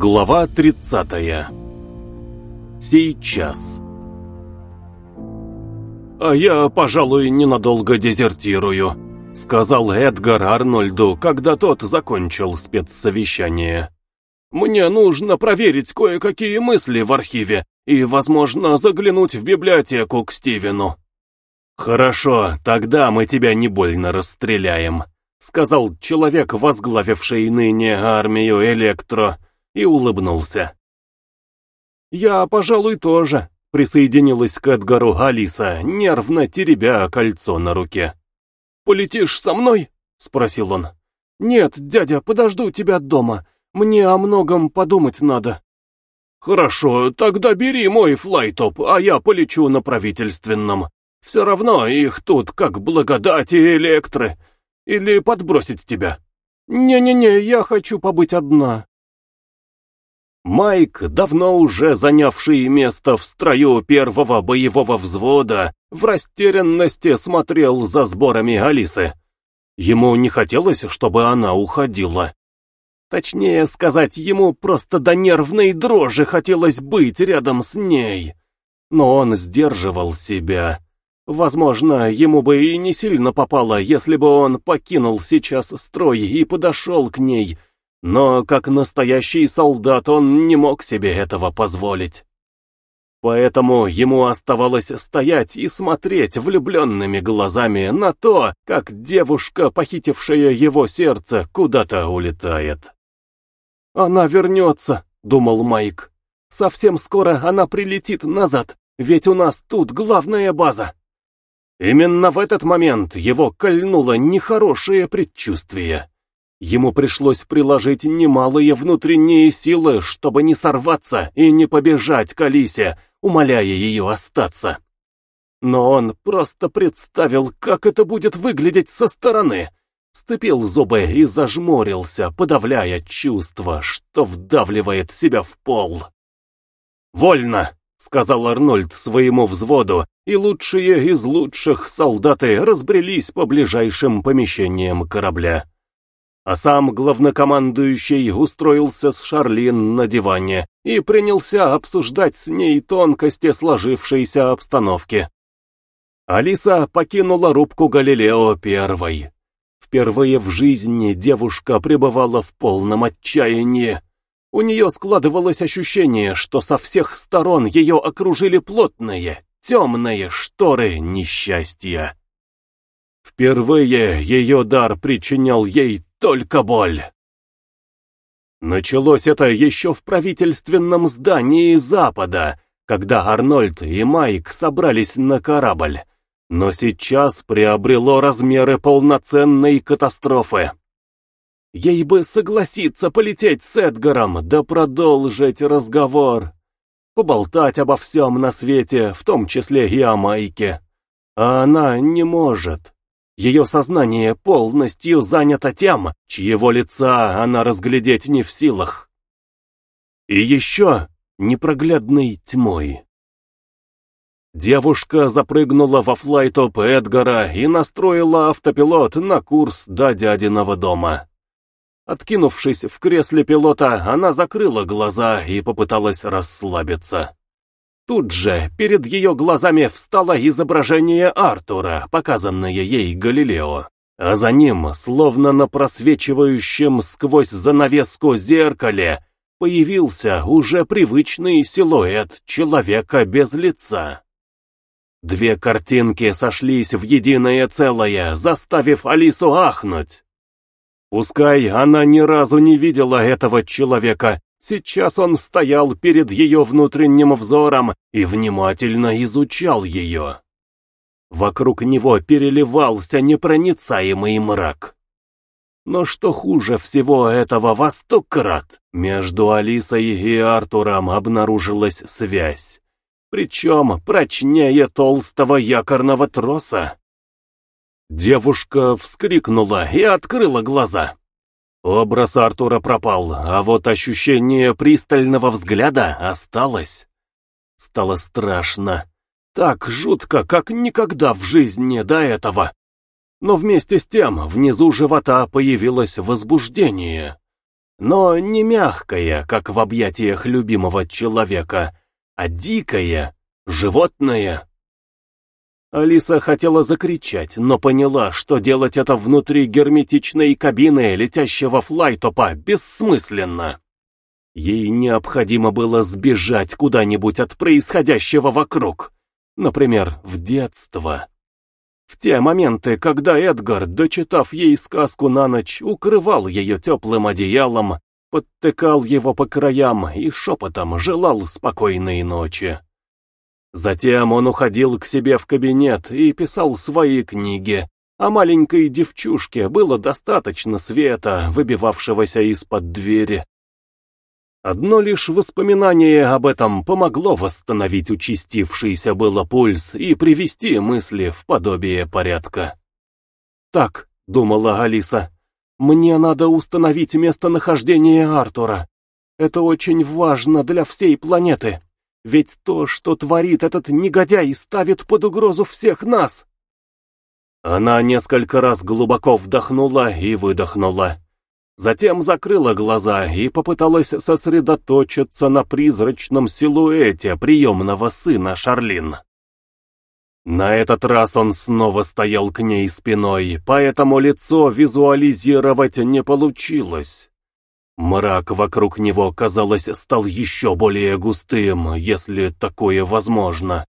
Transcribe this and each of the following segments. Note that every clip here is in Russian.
Глава 30. Сейчас. «А я, пожалуй, ненадолго дезертирую», — сказал Эдгар Арнольду, когда тот закончил спецсовещание. «Мне нужно проверить кое-какие мысли в архиве и, возможно, заглянуть в библиотеку к Стивену». «Хорошо, тогда мы тебя не больно расстреляем», — сказал человек, возглавивший ныне армию Электро, и улыбнулся. «Я, пожалуй, тоже», — присоединилась к Эдгару Алиса, нервно теребя кольцо на руке. «Полетишь со мной?» — спросил он. «Нет, дядя, подожду тебя дома. Мне о многом подумать надо». «Хорошо, тогда бери мой флайтоп, а я полечу на правительственном. Все равно их тут как благодать и электры. Или подбросить тебя?» «Не-не-не, я хочу побыть одна». Майк, давно уже занявший место в строю первого боевого взвода, в растерянности смотрел за сборами Алисы. Ему не хотелось, чтобы она уходила. Точнее сказать, ему просто до нервной дрожи хотелось быть рядом с ней. Но он сдерживал себя. Возможно, ему бы и не сильно попало, если бы он покинул сейчас строй и подошел к ней, но как настоящий солдат он не мог себе этого позволить. Поэтому ему оставалось стоять и смотреть влюбленными глазами на то, как девушка, похитившая его сердце, куда-то улетает. «Она вернется», — думал Майк. «Совсем скоро она прилетит назад, ведь у нас тут главная база». Именно в этот момент его кольнуло нехорошее предчувствие. Ему пришлось приложить немалые внутренние силы, чтобы не сорваться и не побежать к Алисе, умоляя ее остаться. Но он просто представил, как это будет выглядеть со стороны, стыпил зубы и зажмурился, подавляя чувство, что вдавливает себя в пол. «Вольно!» — сказал Арнольд своему взводу, и лучшие из лучших солдаты разбрелись по ближайшим помещениям корабля а сам главнокомандующий устроился с Шарлин на диване и принялся обсуждать с ней тонкости сложившейся обстановки. Алиса покинула рубку Галилео первой. Впервые в жизни девушка пребывала в полном отчаянии. У нее складывалось ощущение, что со всех сторон ее окружили плотные, темные шторы несчастья. Впервые ее дар причинял ей только боль. Началось это еще в правительственном здании Запада, когда Арнольд и Майк собрались на корабль, но сейчас приобрело размеры полноценной катастрофы. Ей бы согласиться полететь с Эдгаром, да продолжить разговор. Поболтать обо всем на свете, в том числе и о Майке. А она не может. Ее сознание полностью занято тем, чьего лица она разглядеть не в силах. И еще непроглядной тьмой. Девушка запрыгнула во флайтоп Эдгара и настроила автопилот на курс до дядиного дома. Откинувшись в кресле пилота, она закрыла глаза и попыталась расслабиться. Тут же перед ее глазами встало изображение Артура, показанное ей Галилео, а за ним, словно на просвечивающем сквозь занавеску зеркале, появился уже привычный силуэт человека без лица. Две картинки сошлись в единое целое, заставив Алису ахнуть. Пускай она ни разу не видела этого человека, Сейчас он стоял перед ее внутренним взором и внимательно изучал ее. Вокруг него переливался непроницаемый мрак. Но что хуже всего этого во сто крат, между Алисой и Артуром обнаружилась связь, причем прочнее толстого якорного троса. Девушка вскрикнула и открыла глаза. Образ Артура пропал, а вот ощущение пристального взгляда осталось. Стало страшно. Так жутко, как никогда в жизни до этого. Но вместе с тем внизу живота появилось возбуждение. но не мягкое, как в объятиях любимого человека, а дикое, животное. Алиса хотела закричать, но поняла, что делать это внутри герметичной кабины летящего флайтопа бессмысленно. Ей необходимо было сбежать куда-нибудь от происходящего вокруг, например, в детство. В те моменты, когда Эдгар, дочитав ей сказку на ночь, укрывал ее теплым одеялом, подтыкал его по краям и шепотом желал спокойной ночи. Затем он уходил к себе в кабинет и писал свои книги, а маленькой девчушке было достаточно света, выбивавшегося из-под двери, Одно лишь воспоминание об этом помогло восстановить участившийся было пульс и привести мысли в подобие порядка. «Так», — думала Алиса, — «мне надо установить местонахождение Артура. Это очень важно для всей планеты, ведь то, что творит этот негодяй, ставит под угрозу всех нас». Она несколько раз глубоко вдохнула и выдохнула. Затем закрыла глаза и попыталась сосредоточиться на призрачном силуэте приемного сына Шарлин. На этот раз он снова стоял к ней спиной, поэтому лицо визуализировать не получилось. Мрак вокруг него, казалось, стал еще более густым, если такое возможно.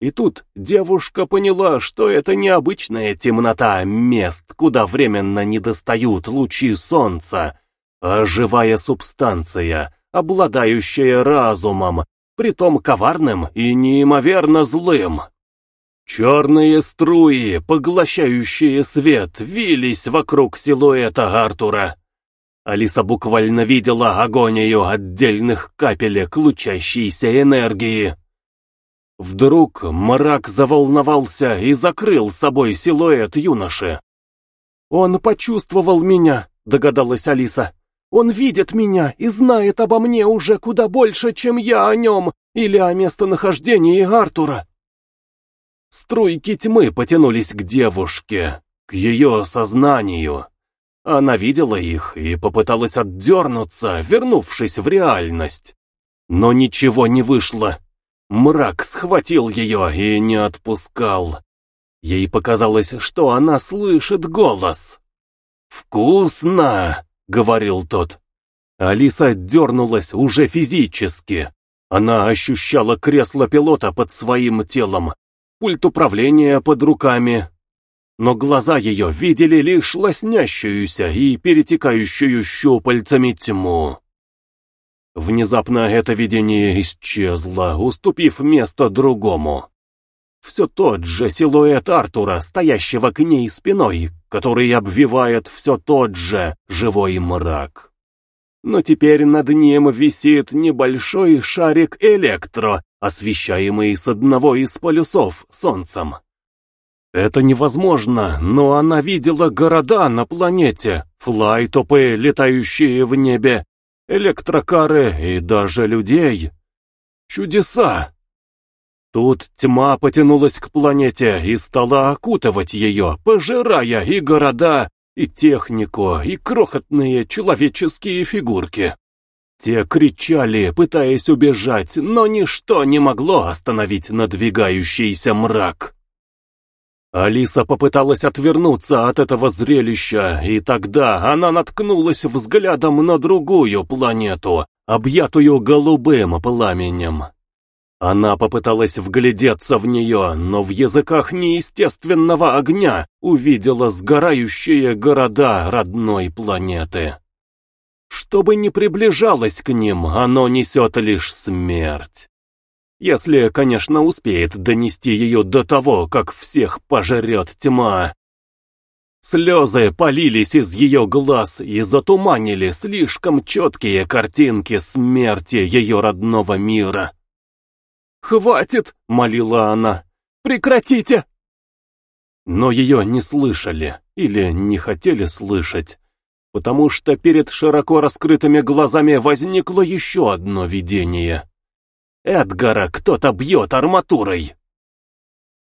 И тут девушка поняла, что это необычная темнота мест, куда временно не достают лучи солнца, а живая субстанция, обладающая разумом, притом коварным и неимоверно злым. Черные струи, поглощающие свет, вились вокруг силуэта Артура. Алиса буквально видела агонию отдельных капелек лучащейся энергии. Вдруг мрак заволновался и закрыл собой силуэт юноши. «Он почувствовал меня», — догадалась Алиса. «Он видит меня и знает обо мне уже куда больше, чем я о нем или о местонахождении Артура». Струйки тьмы потянулись к девушке, к ее сознанию. Она видела их и попыталась отдернуться, вернувшись в реальность. Но ничего не вышло. Мрак схватил ее и не отпускал. Ей показалось, что она слышит голос. «Вкусно!» — говорил тот. Алиса дернулась уже физически. Она ощущала кресло пилота под своим телом, пульт управления под руками. Но глаза ее видели лишь лоснящуюся и перетекающую щупальцами тьму. Внезапно это видение исчезло, уступив место другому. Все тот же силуэт Артура, стоящего к ней спиной, который обвивает все тот же живой мрак. Но теперь над ним висит небольшой шарик электро, освещаемый с одного из полюсов солнцем. Это невозможно, но она видела города на планете, флайтопы, летающие в небе, электрокары и даже людей. Чудеса! Тут тьма потянулась к планете и стала окутывать ее, пожирая и города, и технику, и крохотные человеческие фигурки. Те кричали, пытаясь убежать, но ничто не могло остановить надвигающийся мрак. Алиса попыталась отвернуться от этого зрелища, и тогда она наткнулась взглядом на другую планету, объятую голубым пламенем. Она попыталась вглядеться в нее, но в языках неестественного огня увидела сгорающие города родной планеты. Что бы ни приближалось к ним, оно несет лишь смерть. Если, конечно, успеет донести ее до того, как всех пожрет тьма. Слезы полились из ее глаз и затуманили слишком четкие картинки смерти ее родного мира. «Хватит!» — молила она. «Прекратите!» Но ее не слышали или не хотели слышать, потому что перед широко раскрытыми глазами возникло еще одно видение. Эдгара кто-то бьет арматурой.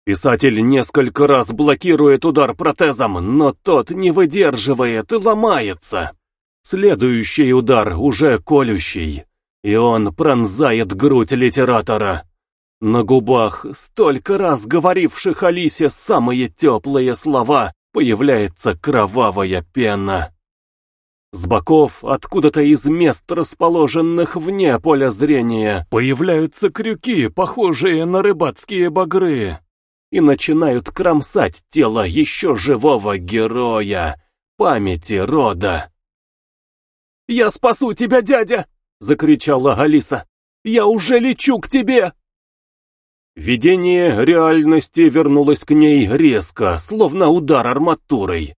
Писатель несколько раз блокирует удар протезом, но тот не выдерживает и ломается. Следующий удар уже колющий, и он пронзает грудь литератора. На губах, столько раз говоривших Алисе самые теплые слова, появляется кровавая пена. С боков, откуда-то из мест, расположенных вне поля зрения, появляются крюки, похожие на рыбацкие багры, и начинают кромсать тело еще живого героя, памяти рода. «Я спасу тебя, дядя!» — закричала Алиса. «Я уже лечу к тебе!» Видение реальности вернулось к ней резко, словно удар арматурой.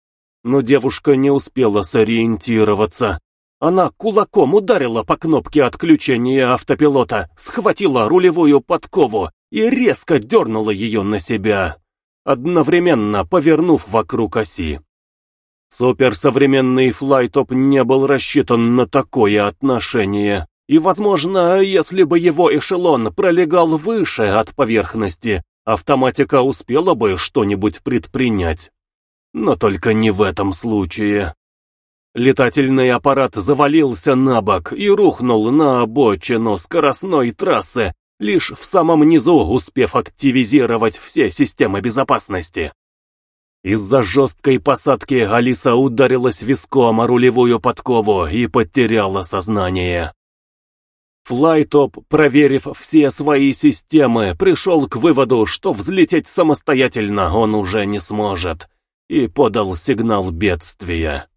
Но девушка не успела сориентироваться. Она кулаком ударила по кнопке отключения автопилота, схватила рулевую подкову и резко дернула ее на себя, одновременно повернув вокруг оси. Суперсовременный флайтоп не был рассчитан на такое отношение, и, возможно, если бы его эшелон пролегал выше от поверхности, автоматика успела бы что-нибудь предпринять. Но только не в этом случае. Летательный аппарат завалился на бок и рухнул на обочину скоростной трассы, лишь в самом низу успев активизировать все системы безопасности. Из-за жесткой посадки Алиса ударилась виском о рулевую подкову и потеряла сознание. Флайтоп, проверив все свои системы, пришел к выводу, что взлететь самостоятельно он уже не сможет, и подал сигнал бедствия.